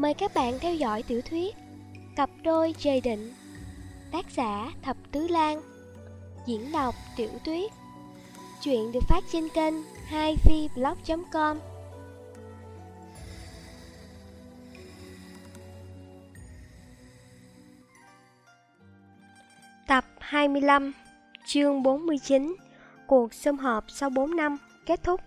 Mời các bạn theo dõi tiểu thuyết Cặp đôi trời định Tác giả Thập Tứ Lan Diễn đọc Tiểu Tuyết. Chuyện được phát trên kênh 2vblog.com Tập 25 Chương 49 Cuộc xâm họp sau 4 năm kết thúc.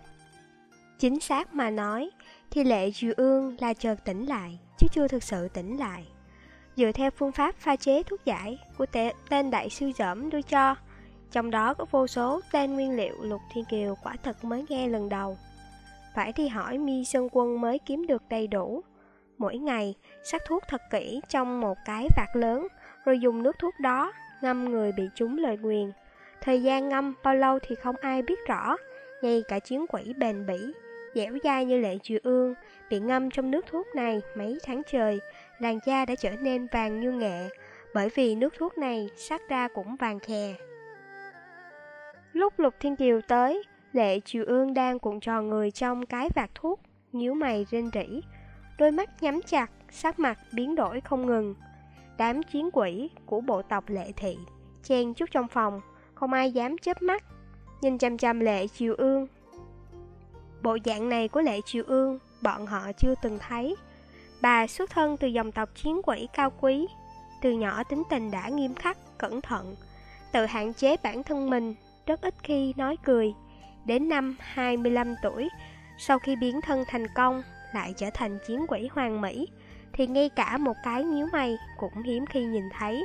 Chính xác mà nói thì lệ Diệu Ương là chợt tỉnh lại, chứ chưa thực sự tỉnh lại. Dựa theo phương pháp pha chế thuốc giải của tên đại sư dởm đưa cho, trong đó có vô số tên nguyên liệu Lục Thiên Kiều quả thật mới nghe lần đầu. Phải đi hỏi Mi Sơn Quân mới kiếm được đầy đủ. Mỗi ngày, sắc thuốc thật kỹ trong một cái vạt lớn, rồi dùng nước thuốc đó ngâm người bị trúng lời nguyền. Thời gian ngâm bao lâu thì không ai biết rõ, ngay cả chiến quỷ bền bỉ dẻo dai như lệ chùa ương, bị ngâm trong nước thuốc này mấy tháng trời, làn da đã trở nên vàng như nghệ, bởi vì nước thuốc này sắc ra cũng vàng khè. Lúc Lục Thiên Kiều tới, lệ triều ương đang cuộn tròn người trong cái vạt thuốc, nhíu mày rên rỉ, đôi mắt nhắm chặt, sắc mặt biến đổi không ngừng. Đám chiến quỷ của bộ tộc lệ thị, chen chút trong phòng, không ai dám chớp mắt, nhìn chăm chăm lệ triều ương Bộ dạng này của Lệ Triều Ương, bọn họ chưa từng thấy. Bà xuất thân từ dòng tộc chiến quỷ cao quý, từ nhỏ tính tình đã nghiêm khắc, cẩn thận, tự hạn chế bản thân mình, rất ít khi nói cười. Đến năm 25 tuổi, sau khi biến thân thành công, lại trở thành chiến quỷ hoàng mỹ, thì ngay cả một cái nhíu mày cũng hiếm khi nhìn thấy.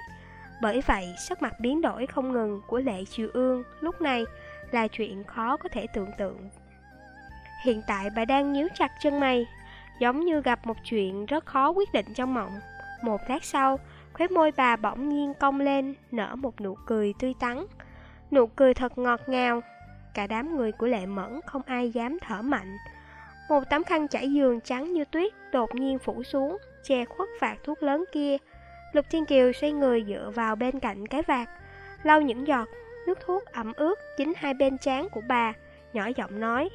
Bởi vậy, sắc mặt biến đổi không ngừng của Lệ Triều Ương lúc này là chuyện khó có thể tưởng tượng Hiện tại bà đang nhíu chặt chân mày, giống như gặp một chuyện rất khó quyết định trong mộng. Một lát sau, khóe môi bà bỗng nhiên cong lên, nở một nụ cười tươi tắn. Nụ cười thật ngọt ngào, cả đám người của Lệ Mẫn không ai dám thở mạnh. Một tấm khăn trải giường trắng như tuyết đột nhiên phủ xuống, che khuất vạt thuốc lớn kia. Lục Thiên Kiều xoay người dựa vào bên cạnh cái vạt, lau những giọt nước thuốc ẩm ướt chính hai bên trán của bà, nhỏ giọng nói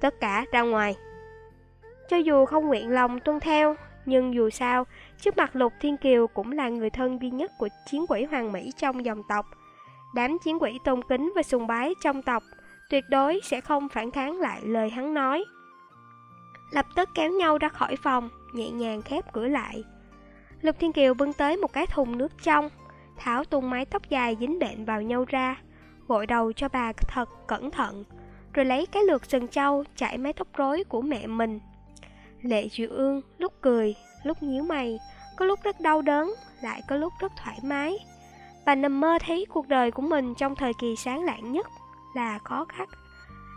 tất cả ra ngoài. Cho dù không nguyện lòng tuân theo, nhưng dù sao, trước mặt Lục Thiên Kiều cũng là người thân duy nhất của chiến quỷ Hoàng Mỹ trong dòng tộc. Đám chiến quỷ tôn kính và sùng bái trong tộc tuyệt đối sẽ không phản kháng lại lời hắn nói. Lập tức kéo nhau ra khỏi phòng, nhẹ nhàng khép cửa lại. Lục Thiên Kiều bưng tới một cái thùng nước trong, tháo tung mái tóc dài dính bệnh vào nhau ra, gội đầu cho bà thật cẩn thận, rồi lấy cái lược sừng trâu chảy mái tóc rối của mẹ mình. Lệ Duy Ương lúc cười, lúc nhíu mày, có lúc rất đau đớn, lại có lúc rất thoải mái. Bà nằm mơ thấy cuộc đời của mình trong thời kỳ sáng lạng nhất là khó khăn,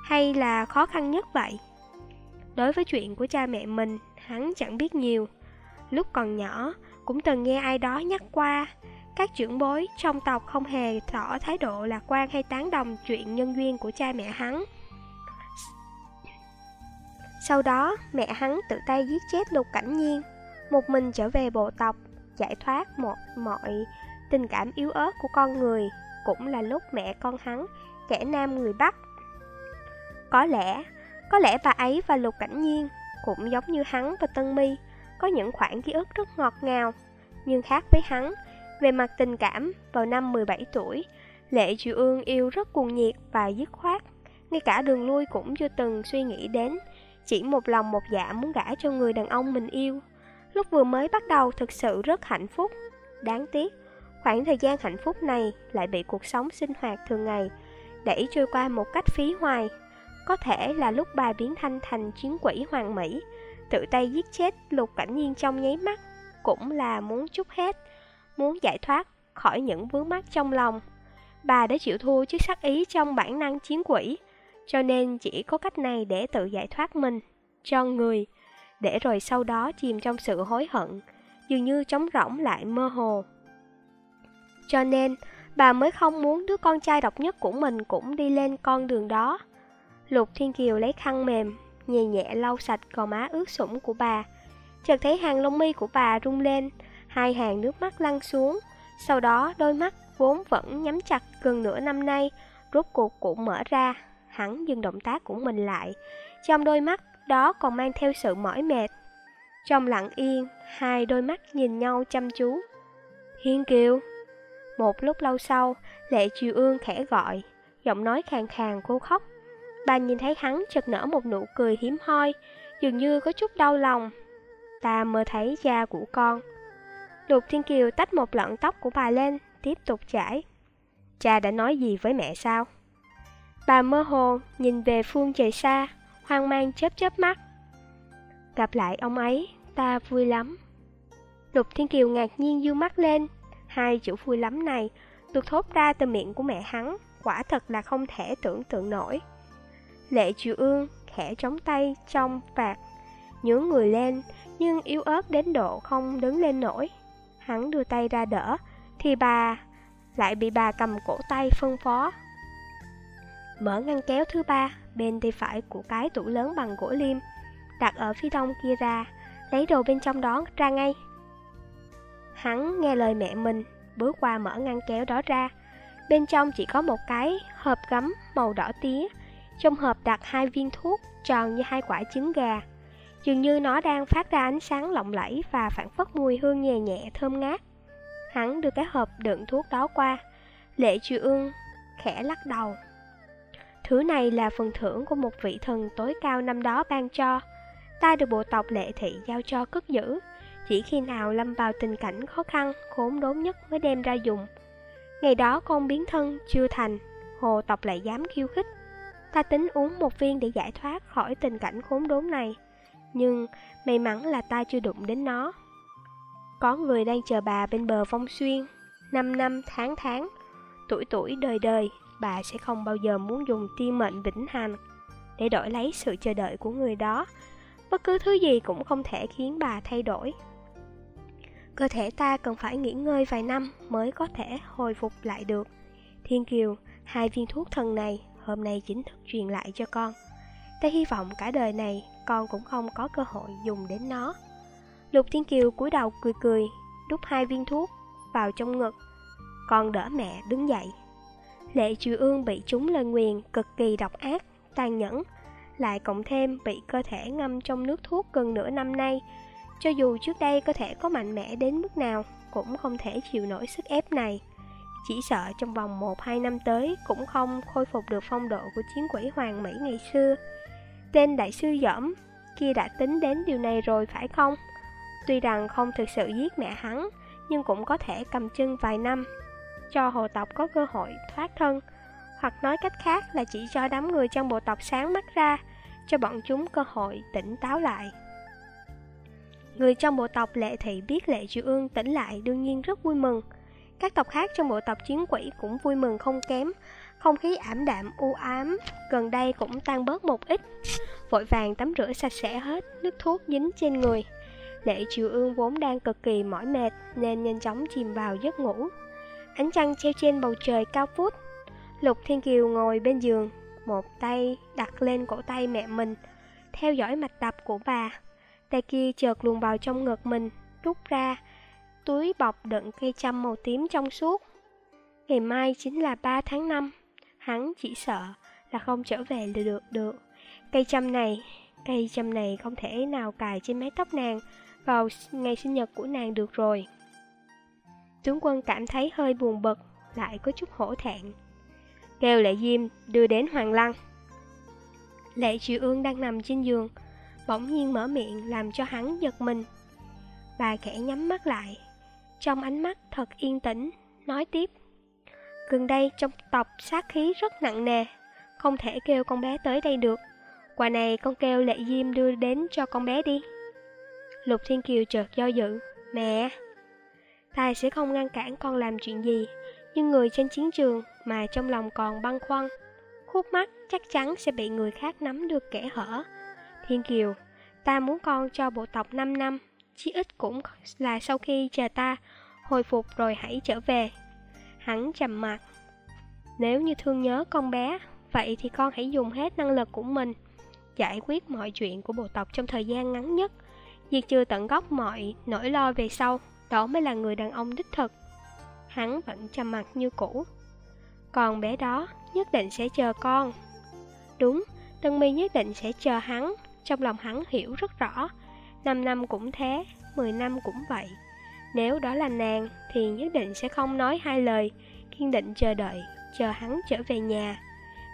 hay là khó khăn nhất vậy? Đối với chuyện của cha mẹ mình, hắn chẳng biết nhiều. Lúc còn nhỏ, cũng từng nghe ai đó nhắc qua, các trưởng bối trong tộc không hề tỏ thái độ lạc quan hay tán đồng chuyện nhân duyên của cha mẹ hắn. Sau đó, mẹ hắn tự tay giết chết Lục Cảnh Nhiên, một mình trở về bộ tộc, giải thoát một mọi tình cảm yếu ớt của con người, cũng là lúc mẹ con hắn, kẻ nam người Bắc. Có lẽ, có lẽ bà ấy và Lục Cảnh Nhiên cũng giống như hắn và Tân Mi, có những khoảng ký ức rất ngọt ngào, nhưng khác với hắn, về mặt tình cảm, vào năm 17 tuổi, Lệ Triệu Ương yêu rất cuồng nhiệt và dứt khoát, ngay cả đường lui cũng chưa từng suy nghĩ đến chỉ một lòng một dạ muốn gả cho người đàn ông mình yêu. Lúc vừa mới bắt đầu thực sự rất hạnh phúc. Đáng tiếc, Khoảng thời gian hạnh phúc này lại bị cuộc sống sinh hoạt thường ngày Đẩy trôi qua một cách phí hoài. Có thể là lúc bà biến thanh thành chiến quỷ hoàng mỹ, Tự tay giết chết lục cảnh nhiên trong nháy mắt, Cũng là muốn chút hết, Muốn giải thoát khỏi những vướng mắc trong lòng. Bà đã chịu thua trước sắc ý trong bản năng chiến quỷ cho nên chỉ có cách này để tự giải thoát mình, cho người, để rồi sau đó chìm trong sự hối hận, dường như trống rỗng lại mơ hồ. Cho nên, bà mới không muốn đứa con trai độc nhất của mình cũng đi lên con đường đó. Lục Thiên Kiều lấy khăn mềm, nhẹ nhẹ lau sạch gò má ướt sũng của bà. Chợt thấy hàng lông mi của bà rung lên, hai hàng nước mắt lăn xuống. Sau đó đôi mắt vốn vẫn nhắm chặt gần nửa năm nay, rốt cuộc cũng mở ra, hắn dừng động tác của mình lại. Trong đôi mắt đó còn mang theo sự mỏi mệt. Trong lặng yên, hai đôi mắt nhìn nhau chăm chú. Thiên Kiều Một lúc lâu sau, Lệ Triều Ương khẽ gọi, giọng nói khàn khàn cô khóc. Bà nhìn thấy hắn chợt nở một nụ cười hiếm hoi, dường như có chút đau lòng. Ta mơ thấy cha của con. Lục Thiên Kiều tách một lọn tóc của bà lên, tiếp tục chải. Cha đã nói gì với mẹ sao? Bà mơ hồ nhìn về phương trời xa, hoang mang chớp chớp mắt. Gặp lại ông ấy, ta vui lắm. Lục Thiên Kiều ngạc nhiên dương mắt lên, hai chữ vui lắm này được thốt ra từ miệng của mẹ hắn, quả thật là không thể tưởng tượng nổi. Lệ Triều Ương khẽ trống tay trong vạt, nhướng người lên, nhưng yếu ớt đến độ không đứng lên nổi. Hắn đưa tay ra đỡ, thì bà lại bị bà cầm cổ tay phân phó. Mở ngăn kéo thứ ba, bên tay phải của cái tủ lớn bằng gỗ liêm, đặt ở phía đông kia ra, lấy đồ bên trong đó ra ngay. Hắn nghe lời mẹ mình, bước qua mở ngăn kéo đó ra. Bên trong chỉ có một cái hộp gấm màu đỏ tía, trong hộp đặt hai viên thuốc tròn như hai quả trứng gà. Dường như nó đang phát ra ánh sáng lộng lẫy và phản phất mùi hương nhẹ nhẹ thơm ngát. Hắn đưa cái hộp đựng thuốc đó qua. Lệ Truy Ương khẽ lắc đầu. Thứ này là phần thưởng của một vị thần tối cao năm đó ban cho. Ta được bộ tộc lệ thị giao cho cất giữ. Chỉ khi nào lâm vào tình cảnh khó khăn, khốn đốn nhất mới đem ra dùng. Ngày đó con biến thân chưa thành, hồ tộc lại dám khiêu khích. Ta tính uống một viên để giải thoát khỏi tình cảnh khốn đốn này. Nhưng may mắn là ta chưa đụng đến nó. Có người đang chờ bà bên bờ vong xuyên, năm năm tháng tháng, tuổi tuổi đời đời, bà sẽ không bao giờ muốn dùng tiên mệnh vĩnh hằng để đổi lấy sự chờ đợi của người đó. Bất cứ thứ gì cũng không thể khiến bà thay đổi. Cơ thể ta cần phải nghỉ ngơi vài năm mới có thể hồi phục lại được. Thiên Kiều, hai viên thuốc thần này hôm nay chính thức truyền lại cho con. Ta hy vọng cả đời này con cũng không có cơ hội dùng đến nó. Lục Thiên Kiều cúi đầu cười cười, đút hai viên thuốc vào trong ngực. Con đỡ mẹ đứng dậy. Lệ Trừ Ương bị chúng lời nguyền cực kỳ độc ác, tàn nhẫn, lại cộng thêm bị cơ thể ngâm trong nước thuốc gần nửa năm nay. Cho dù trước đây cơ thể có mạnh mẽ đến mức nào, cũng không thể chịu nổi sức ép này. Chỉ sợ trong vòng 1-2 năm tới cũng không khôi phục được phong độ của chiến quỷ hoàng Mỹ ngày xưa. Tên đại sư dẫm kia đã tính đến điều này rồi phải không? Tuy rằng không thực sự giết mẹ hắn, nhưng cũng có thể cầm chân vài năm, cho hồ tộc có cơ hội thoát thân. Hoặc nói cách khác là chỉ cho đám người trong bộ tộc sáng mắt ra, cho bọn chúng cơ hội tỉnh táo lại. Người trong bộ tộc Lệ Thị biết Lệ triệu Ương tỉnh lại đương nhiên rất vui mừng. Các tộc khác trong bộ tộc chiến quỷ cũng vui mừng không kém, không khí ảm đạm u ám gần đây cũng tan bớt một ít. Vội vàng tắm rửa sạch sẽ hết nước thuốc dính trên người. Lệ Triều Ương vốn đang cực kỳ mỏi mệt nên nhanh chóng chìm vào giấc ngủ. Ánh trăng treo trên bầu trời cao vút. Lục Thiên Kiều ngồi bên giường, một tay đặt lên cổ tay mẹ mình, theo dõi mạch tập của bà. Tay kia chợt luồn vào trong ngực mình, rút ra, túi bọc đựng cây châm màu tím trong suốt. Ngày mai chính là 3 tháng 5, hắn chỉ sợ là không trở về được được. Cây châm này, cây châm này không thể nào cài trên mái tóc nàng, vào ngày sinh nhật của nàng được rồi. Tướng quân cảm thấy hơi buồn bực, lại có chút hổ thẹn. Kêu lệ diêm đưa đến Hoàng Lăng. Lệ Triệu Ương đang nằm trên giường, bỗng nhiên mở miệng làm cho hắn giật mình. Bà khẽ nhắm mắt lại, trong ánh mắt thật yên tĩnh, nói tiếp. Gần đây trong tộc sát khí rất nặng nề, không thể kêu con bé tới đây được. quà này con kêu lệ diêm đưa đến cho con bé đi. Lục Thiên Kiều chợt do dự. Mẹ! Tài sẽ không ngăn cản con làm chuyện gì, nhưng người trên chiến trường mà trong lòng còn băn khoăn. Khúc mắt chắc chắn sẽ bị người khác nắm được kẻ hở. Thiên Kiều, ta muốn con cho bộ tộc 5 năm, chí ít cũng là sau khi chờ ta hồi phục rồi hãy trở về. Hắn trầm mặt. Nếu như thương nhớ con bé, vậy thì con hãy dùng hết năng lực của mình, giải quyết mọi chuyện của bộ tộc trong thời gian ngắn nhất diệt trừ tận gốc mọi nỗi lo về sau, đó mới là người đàn ông đích thực. Hắn vẫn trầm mặt như cũ. Còn bé đó nhất định sẽ chờ con. Đúng, Tân my nhất định sẽ chờ hắn, trong lòng hắn hiểu rất rõ. 5 năm cũng thế, 10 năm cũng vậy. Nếu đó là nàng thì nhất định sẽ không nói hai lời, kiên định chờ đợi, chờ hắn trở về nhà.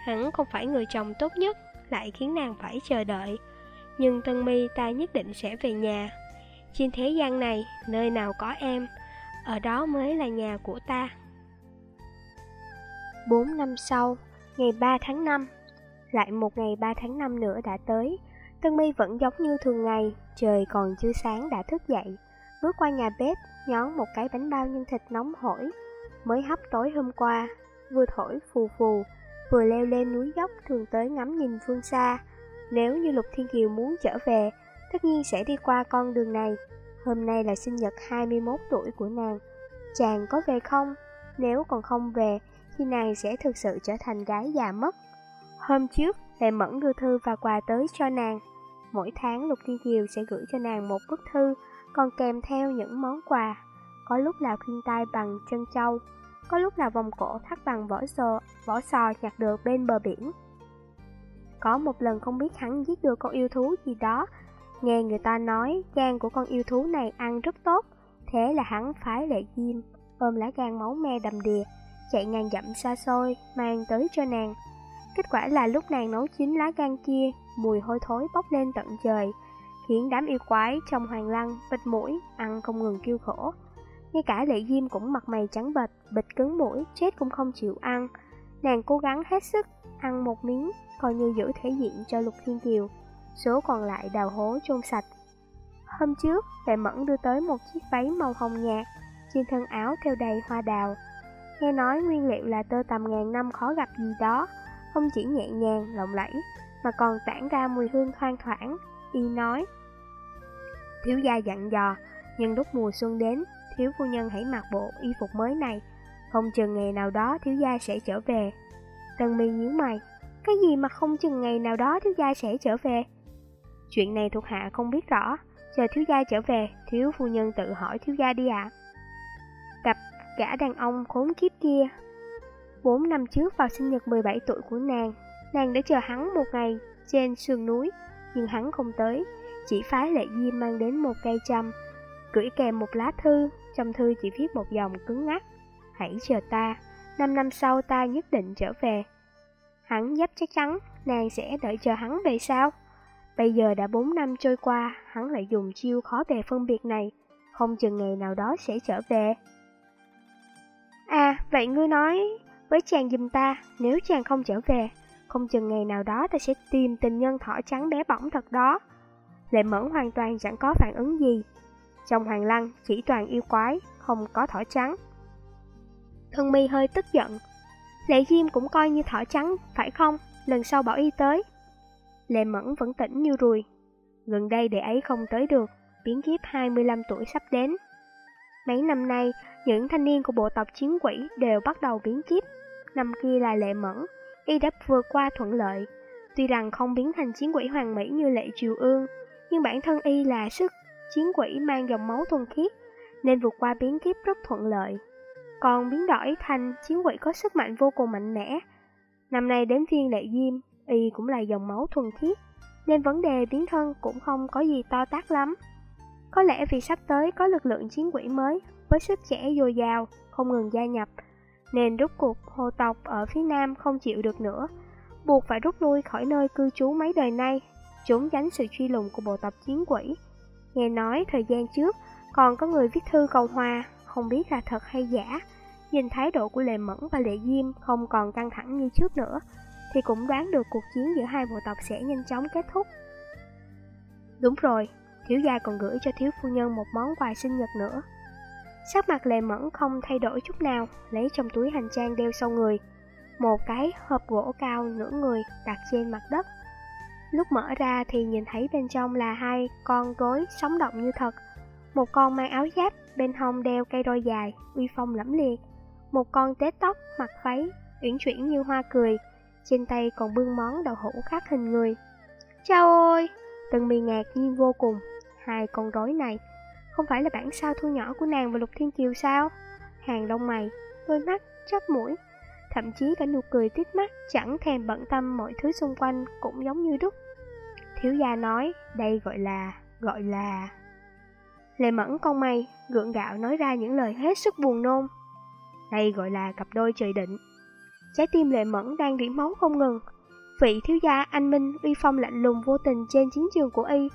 Hắn không phải người chồng tốt nhất, lại khiến nàng phải chờ đợi. Nhưng Tân my ta nhất định sẽ về nhà. Trên thế gian này, nơi nào có em, ở đó mới là nhà của ta. 4 năm sau, ngày 3 tháng 5, lại một ngày 3 tháng 5 nữa đã tới. Tân my vẫn giống như thường ngày, trời còn chưa sáng đã thức dậy, bước qua nhà bếp, nhón một cái bánh bao nhân thịt nóng hổi, mới hấp tối hôm qua, vừa thổi phù phù, vừa leo lên núi dốc thường tới ngắm nhìn phương xa. Nếu như Lục Thiên Kiều muốn trở về, tất nhiên sẽ đi qua con đường này. Hôm nay là sinh nhật 21 tuổi của nàng. Chàng có về không? Nếu còn không về, thì nàng sẽ thực sự trở thành gái già mất. Hôm trước, Lệ Mẫn đưa thư và quà tới cho nàng. Mỗi tháng Lục Thiên Kiều sẽ gửi cho nàng một bức thư, còn kèm theo những món quà. Có lúc là khuyên tai bằng chân châu, có lúc là vòng cổ thắt bằng vỏ sò, vỏ sò nhặt được bên bờ biển. Có một lần không biết hắn giết được con yêu thú gì đó, nghe người ta nói gan của con yêu thú này ăn rất tốt, thế là hắn phái lệ diêm, ôm lá gan máu me đầm đìa, chạy ngàn dặm xa xôi, mang tới cho nàng. Kết quả là lúc nàng nấu chín lá gan kia, mùi hôi thối bốc lên tận trời, khiến đám yêu quái trong hoàng lăng bịt mũi, ăn không ngừng kêu khổ. Ngay cả lệ diêm cũng mặt mày trắng bệch, bịt cứng mũi, chết cũng không chịu ăn. Nàng cố gắng hết sức, ăn một miếng, coi như giữ thể diện cho Lục Thiên Kiều. Số còn lại đào hố chôn sạch. Hôm trước, Tệ Mẫn đưa tới một chiếc váy màu hồng nhạt, trên thân áo theo đầy hoa đào. Nghe nói nguyên liệu là tơ tầm ngàn năm khó gặp gì đó, không chỉ nhẹ nhàng, lộng lẫy, mà còn tản ra mùi hương thoang thoảng. Y nói, thiếu gia dặn dò, nhưng lúc mùa xuân đến, thiếu phu nhân hãy mặc bộ y phục mới này, không chừng ngày nào đó thiếu gia sẽ trở về. Tân mi nhíu mày, cái gì mà không chừng ngày nào đó thiếu gia sẽ trở về? Chuyện này thuộc hạ không biết rõ, chờ thiếu gia trở về, thiếu phu nhân tự hỏi thiếu gia đi ạ. À. Cặp gã đàn ông khốn kiếp kia. Bốn năm trước vào sinh nhật 17 tuổi của nàng, nàng đã chờ hắn một ngày trên sườn núi, nhưng hắn không tới, chỉ phái lệ diêm mang đến một cây châm, gửi kèm một lá thư, trong thư chỉ viết một dòng cứng ngắc. Hãy chờ ta, năm năm sau ta nhất định trở về. Hắn dấp chắc chắn, nàng sẽ đợi chờ hắn về sao? Bây giờ đã 4 năm trôi qua, hắn lại dùng chiêu khó bề phân biệt này, không chừng ngày nào đó sẽ trở về. À, vậy ngươi nói với chàng giùm ta, nếu chàng không trở về, không chừng ngày nào đó ta sẽ tìm tình nhân thỏ trắng bé bỏng thật đó. Lệ mẫn hoàn toàn chẳng có phản ứng gì. Trong hoàng lăng chỉ toàn yêu quái, không có thỏ trắng. Thân mi hơi tức giận. Lệ Diêm cũng coi như thỏ trắng, phải không? Lần sau bảo y tới. Lệ Mẫn vẫn tỉnh như ruồi. Gần đây đệ ấy không tới được, biến kiếp 25 tuổi sắp đến. Mấy năm nay, những thanh niên của bộ tộc chiến quỷ đều bắt đầu biến kiếp. Năm kia là Lệ Mẫn, y đã vượt qua thuận lợi. Tuy rằng không biến thành chiến quỷ hoàng mỹ như Lệ Triều Ương, nhưng bản thân y là sức chiến quỷ mang dòng máu thuần khiết, nên vượt qua biến kiếp rất thuận lợi. Còn biến đổi thành chiến quỷ có sức mạnh vô cùng mạnh mẽ. Năm nay đến phiên lệ diêm, y cũng là dòng máu thuần khiết, nên vấn đề biến thân cũng không có gì to tác lắm. Có lẽ vì sắp tới có lực lượng chiến quỷ mới, với sức trẻ dồi dào, không ngừng gia nhập, nên rút cuộc hồ tộc ở phía nam không chịu được nữa, buộc phải rút lui khỏi nơi cư trú mấy đời nay, trốn tránh sự truy lùng của bộ tộc chiến quỷ. Nghe nói thời gian trước, còn có người viết thư cầu hòa, không biết là thật hay giả. Nhìn thái độ của Lệ Mẫn và Lệ Diêm không còn căng thẳng như trước nữa, thì cũng đoán được cuộc chiến giữa hai bộ tộc sẽ nhanh chóng kết thúc. Đúng rồi, thiếu gia còn gửi cho thiếu phu nhân một món quà sinh nhật nữa. Sắc mặt Lệ Mẫn không thay đổi chút nào, lấy trong túi hành trang đeo sau người. Một cái hộp gỗ cao nửa người đặt trên mặt đất. Lúc mở ra thì nhìn thấy bên trong là hai con rối sống động như thật. Một con mang áo giáp, bên hông đeo cây roi dài, uy phong lẫm liệt. Một con tết tóc, mặc váy, uyển chuyển như hoa cười. Trên tay còn bưng món đậu hũ khác hình người. Chào ôi! Tần mì ngạc nhiên vô cùng. Hai con rối này không phải là bản sao thu nhỏ của nàng và Lục Thiên Kiều sao? Hàng lông mày, đôi mắt, chóp mũi, thậm chí cả nụ cười tít mắt, chẳng thèm bận tâm mọi thứ xung quanh cũng giống như đúc. Thiếu gia nói, đây gọi là gọi là... Lệ mẫn con mày, gượng gạo nói ra những lời hết sức buồn nôn. Đây gọi là cặp đôi trời định. Trái tim lệ mẫn đang rỉ máu không ngừng. Vị thiếu gia anh Minh uy phong lạnh lùng vô tình trên chiến trường của y.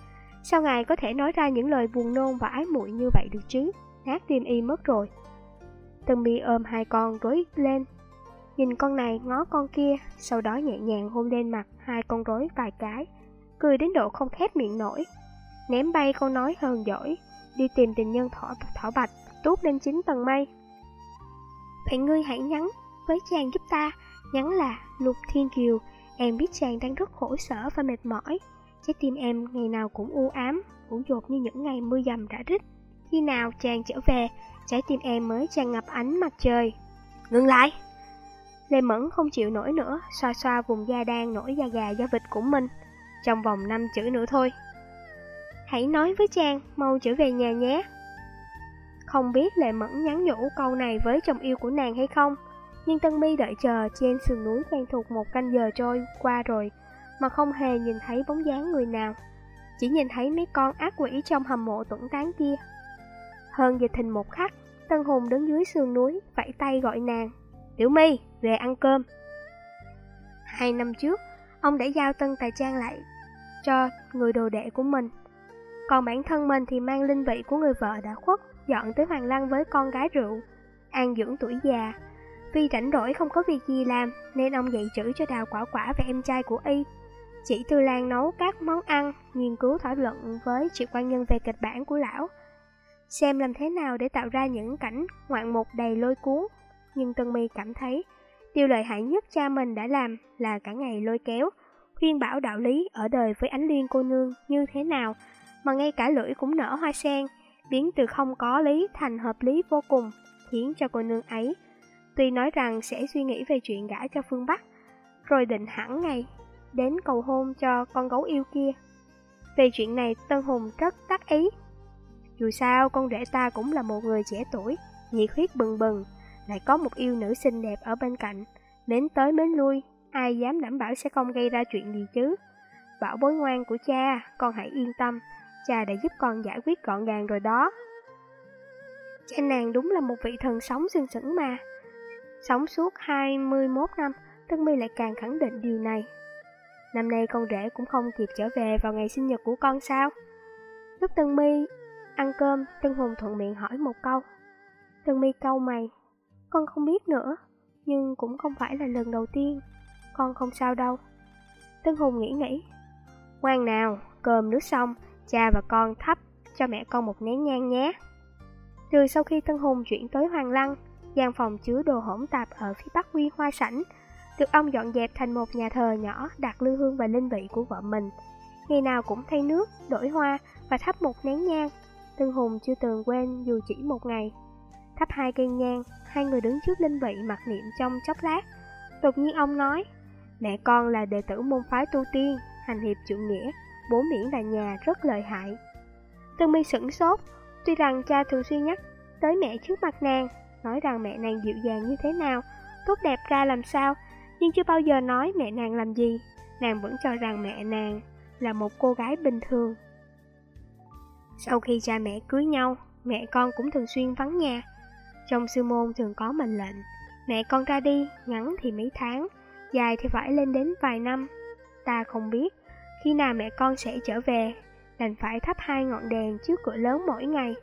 Sao ngài có thể nói ra những lời buồn nôn và ái muội như vậy được chứ? Nát tim y mất rồi. Tân mi ôm hai con rối lên. Nhìn con này ngó con kia, sau đó nhẹ nhàng hôn lên mặt hai con rối vài cái. Cười đến độ không khép miệng nổi. Ném bay câu nói hờn giỏi, đi tìm tình nhân thỏ, thỏ bạch, tuốt lên chín tầng mây. Vậy ngươi hãy nhắn với chàng giúp ta, nhắn là Lục Thiên Kiều, em biết chàng đang rất khổ sở và mệt mỏi. Trái tim em ngày nào cũng u ám, ủ dột như những ngày mưa dầm đã rít. Khi nào chàng trở về, trái tim em mới tràn ngập ánh mặt trời. Ngừng lại! Lê Mẫn không chịu nổi nữa, xoa xoa vùng da đang nổi da gà da vịt của mình. Trong vòng 5 chữ nữa thôi. Hãy nói với chàng, mau trở về nhà nhé. Không biết Lệ Mẫn nhắn nhủ câu này với chồng yêu của nàng hay không, nhưng Tân Mi đợi chờ trên sườn núi quen thuộc một canh giờ trôi qua rồi, mà không hề nhìn thấy bóng dáng người nào. Chỉ nhìn thấy mấy con ác quỷ trong hầm mộ tuẩn tán kia. Hơn dịch thình một khắc, Tân Hùng đứng dưới sườn núi, vẫy tay gọi nàng. Tiểu My, về ăn cơm. Hai năm trước, ông đã giao Tân Tài Trang lại cho người đồ đệ của mình. Còn bản thân mình thì mang linh vị của người vợ đã khuất, dọn tới Hoàng Lăng với con gái rượu, an dưỡng tuổi già. Vì rảnh rỗi không có việc gì làm, nên ông dạy chữ cho đào quả quả và em trai của y. Chỉ Tư Lan nấu các món ăn, nghiên cứu thảo luận với triệu quan nhân về kịch bản của lão. Xem làm thế nào để tạo ra những cảnh ngoạn mục đầy lôi cuốn. Nhưng Tân My cảm thấy, điều lợi hại nhất cha mình đã làm là cả ngày lôi kéo, khuyên bảo đạo lý ở đời với ánh liên cô nương như thế nào, mà ngay cả lưỡi cũng nở hoa sen, biến từ không có lý thành hợp lý vô cùng, khiến cho cô nương ấy. Tuy nói rằng sẽ suy nghĩ về chuyện gả cho phương Bắc, rồi định hẳn ngày đến cầu hôn cho con gấu yêu kia. Về chuyện này Tân Hùng rất tác ý. Dù sao con rể ta cũng là một người trẻ tuổi, nhiệt huyết bừng bừng, lại có một yêu nữ xinh đẹp ở bên cạnh, đến tới mến lui, ai dám đảm bảo sẽ không gây ra chuyện gì chứ. Bảo bối ngoan của cha, con hãy yên tâm, cha đã giúp con giải quyết gọn gàng rồi đó. Cha nàng đúng là một vị thần sống sừng sững mà. Sống suốt 21 năm, Tân My lại càng khẳng định điều này. Năm nay con rể cũng không kịp trở về vào ngày sinh nhật của con sao? Lúc Tân My ăn cơm, Tân Hùng thuận miệng hỏi một câu. Tân My câu mày, con không biết nữa, nhưng cũng không phải là lần đầu tiên, con không sao đâu. Tân Hùng nghĩ nghĩ, ngoan nào, cơm nước xong, cha và con thắp cho mẹ con một nén nhang nhé. Từ sau khi Tân Hùng chuyển tới Hoàng Lăng, gian phòng chứa đồ hỗn tạp ở phía bắc quy hoa sảnh, được ông dọn dẹp thành một nhà thờ nhỏ đặt lưu hương và linh vị của vợ mình. Ngày nào cũng thay nước, đổi hoa và thắp một nén nhang. Tân Hùng chưa từng quên dù chỉ một ngày. Thắp hai cây nhang, hai người đứng trước linh vị mặc niệm trong chốc lát. Đột nhiên ông nói, mẹ con là đệ tử môn phái tu tiên, hành hiệp chủ nghĩa, bố miễn là nhà rất lợi hại. Tân mi sửng sốt, tuy rằng cha thường xuyên nhắc tới mẹ trước mặt nàng, nói rằng mẹ nàng dịu dàng như thế nào, tốt đẹp ra làm sao, nhưng chưa bao giờ nói mẹ nàng làm gì. Nàng vẫn cho rằng mẹ nàng là một cô gái bình thường. Sau khi cha mẹ cưới nhau, mẹ con cũng thường xuyên vắng nhà. Trong sư môn thường có mệnh lệnh, mẹ con ra đi, ngắn thì mấy tháng, dài thì phải lên đến vài năm. Ta không biết khi nào mẹ con sẽ trở về, đành phải thắp hai ngọn đèn trước cửa lớn mỗi ngày.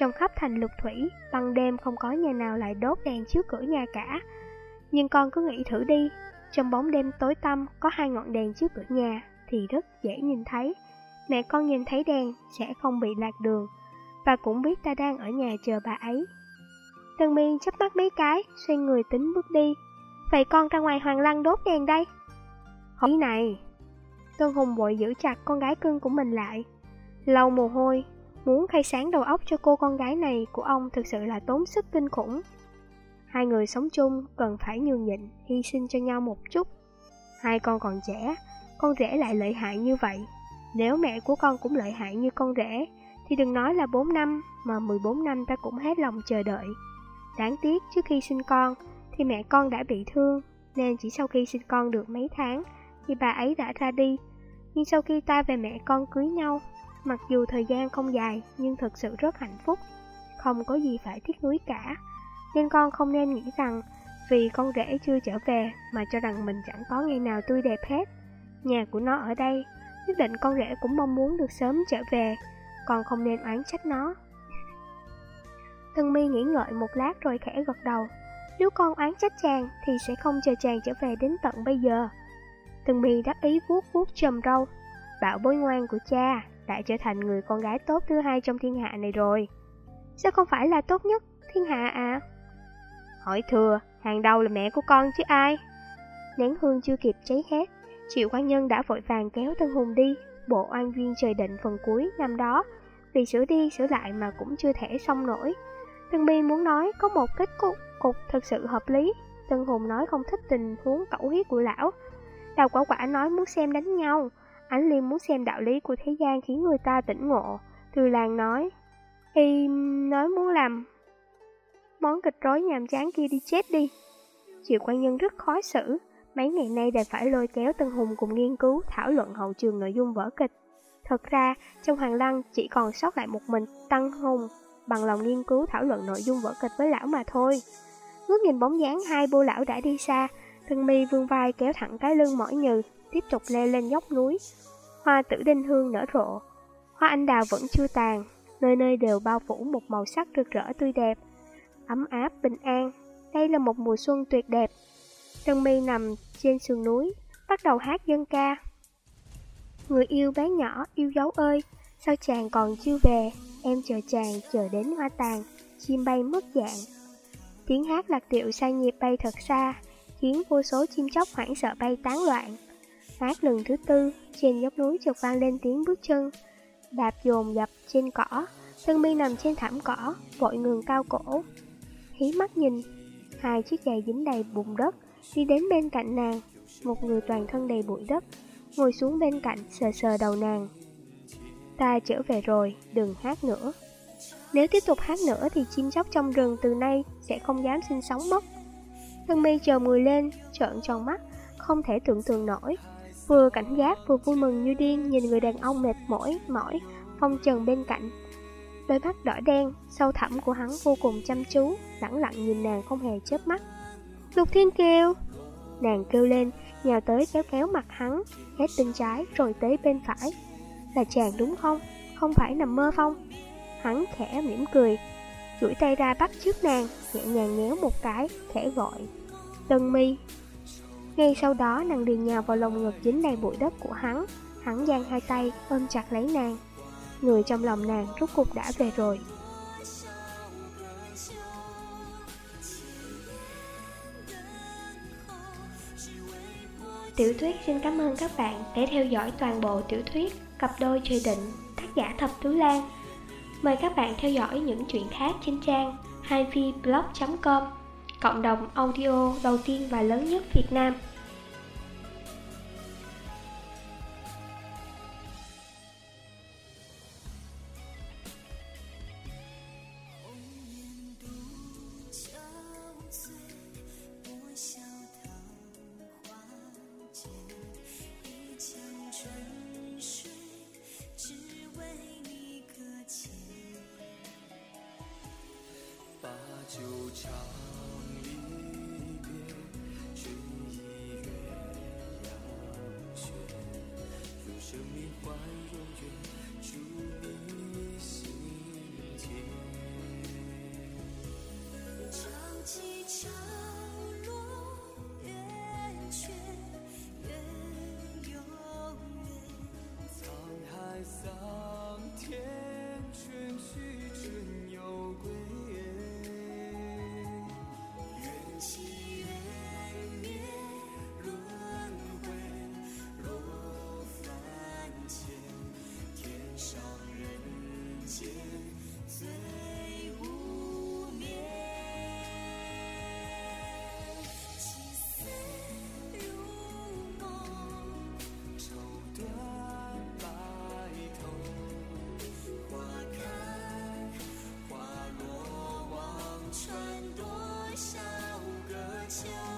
Trong khắp thành lục thủy, ban đêm không có nhà nào lại đốt đèn trước cửa nhà cả. Nhưng con cứ nghĩ thử đi, trong bóng đêm tối tăm có hai ngọn đèn trước cửa nhà thì rất dễ nhìn thấy. Mẹ con nhìn thấy đèn sẽ không bị lạc đường, và cũng biết ta đang ở nhà chờ bà ấy. Tân miên chớp mắt mấy cái, xoay người tính bước đi. Vậy con ra ngoài hoàng lăng đốt đèn đây. Hỏi này, Tân Hùng vội giữ chặt con gái cưng của mình lại. Lâu mồ hôi, muốn khai sáng đầu óc cho cô con gái này của ông thực sự là tốn sức kinh khủng. Hai người sống chung cần phải nhường nhịn, hy sinh cho nhau một chút. Hai con còn trẻ, con rể lại lợi hại như vậy. Nếu mẹ của con cũng lợi hại như con rể, thì đừng nói là 4 năm, mà 14 năm ta cũng hết lòng chờ đợi. Đáng tiếc trước khi sinh con, thì mẹ con đã bị thương, nên chỉ sau khi sinh con được mấy tháng, thì bà ấy đã ra đi. Nhưng sau khi ta về mẹ con cưới nhau, Mặc dù thời gian không dài, nhưng thực sự rất hạnh phúc. Không có gì phải tiếc nuối cả. Nên con không nên nghĩ rằng Vì con rể chưa trở về Mà cho rằng mình chẳng có ngày nào tươi đẹp hết. Nhà của nó ở đây, Nhất định con rể cũng mong muốn được sớm trở về. Con không nên oán trách nó. Tân mi nghĩ ngợi một lát rồi khẽ gật đầu. Nếu con oán trách chàng Thì sẽ không chờ chàng trở về đến tận bây giờ. Tân mi đắc ý vuốt vuốt trầm râu. Bảo bối ngoan của cha. Đã trở thành người con gái tốt thứ hai trong thiên hạ này rồi. Sao không phải là tốt nhất thiên hạ à? Hỏi thừa Hàng đầu là mẹ của con chứ ai? Nén hương chưa kịp cháy hết Triệu quan nhân đã vội vàng kéo Tân Hùng đi Bộ oan duyên trời định phần cuối năm đó. Vì sửa đi sửa lại mà cũng chưa thể xong nổi. Tân Mi muốn nói có một kết cục, cục thực sự hợp lý. Tân Hùng nói không thích tình huống cẩu huyết của lão. Đào quả quả nói muốn xem đánh nhau. Ánh Liên muốn xem đạo lý của thế gian khiến người ta tỉnh ngộ. Thư làng nói Y nói muốn làm Món kịch rối nhàm chán kia đi chết đi. Triệu quan nhân rất khó xử. Mấy ngày nay đều phải lôi kéo Tân Hùng cùng nghiên cứu thảo luận hậu trường nội dung vở kịch. Thật ra, trong Hoàng Lăng chỉ còn sót lại một mình Tăng Hùng bằng lòng nghiên cứu thảo luận nội dung vở kịch với lão mà thôi. Ngước nhìn bóng dáng hai bô lão đã đi xa, thân mi vương vai kéo thẳng cái lưng mỏi nhừ, tiếp tục leo lên dốc núi. Hoa tử đinh hương nở rộ, hoa anh đào vẫn chưa tàn, nơi nơi đều bao phủ một màu sắc rực rỡ tươi đẹp, ấm áp, bình an. Đây là một mùa xuân tuyệt đẹp. Tân mi nằm trên sườn núi, bắt đầu hát dân ca. Người yêu bé nhỏ, yêu dấu ơi, sao chàng còn chưa về? Em chờ chàng, chờ đến hoa tàn, chim bay mất dạng. Tiếng hát lạc điệu sai nhịp bay thật xa, khiến vô số chim chóc hoảng sợ bay tán loạn. Hát lần thứ tư, trên dốc núi chợt vang lên tiếng bước chân, đạp dồn dập trên cỏ, thân mi nằm trên thảm cỏ, vội ngừng cao cổ. Hí mắt nhìn, hai chiếc giày dính đầy bùn đất, đi đến bên cạnh nàng, một người toàn thân đầy bụi đất, ngồi xuống bên cạnh sờ sờ đầu nàng. Ta trở về rồi, đừng hát nữa. Nếu tiếp tục hát nữa thì chim chóc trong rừng từ nay sẽ không dám sinh sống mất. Thân mi chờ người lên, trợn tròn mắt, không thể tưởng tượng nổi. Vừa cảnh giác vừa vui mừng như điên nhìn người đàn ông mệt mỏi, mỏi, phong trần bên cạnh. Đôi mắt đỏ đen, sâu thẳm của hắn vô cùng chăm chú, lặng lặng nhìn nàng không hề chớp mắt. Lục Thiên kêu! Nàng kêu lên, nhào tới kéo kéo mặt hắn, hết bên trái rồi tới bên phải. Là chàng đúng không? Không phải nằm mơ phong Hắn khẽ mỉm cười duỗi tay ra bắt trước nàng Nhẹ nhàng nhéo một cái Khẽ gọi Tân mi ngay sau đó nàng liền nhào vào lồng ngực dính đầy bụi đất của hắn Hắn giang hai tay ôm chặt lấy nàng Người trong lòng nàng rốt cuộc đã về rồi Tiểu thuyết xin cảm ơn các bạn đã theo dõi toàn bộ tiểu thuyết Cặp đôi trời định, tác giả Thập Tú Lan. Mời các bạn theo dõi những chuyện khác trên trang hivblog.com cộng đồng audio đầu tiên và lớn nhất Việt Nam. you.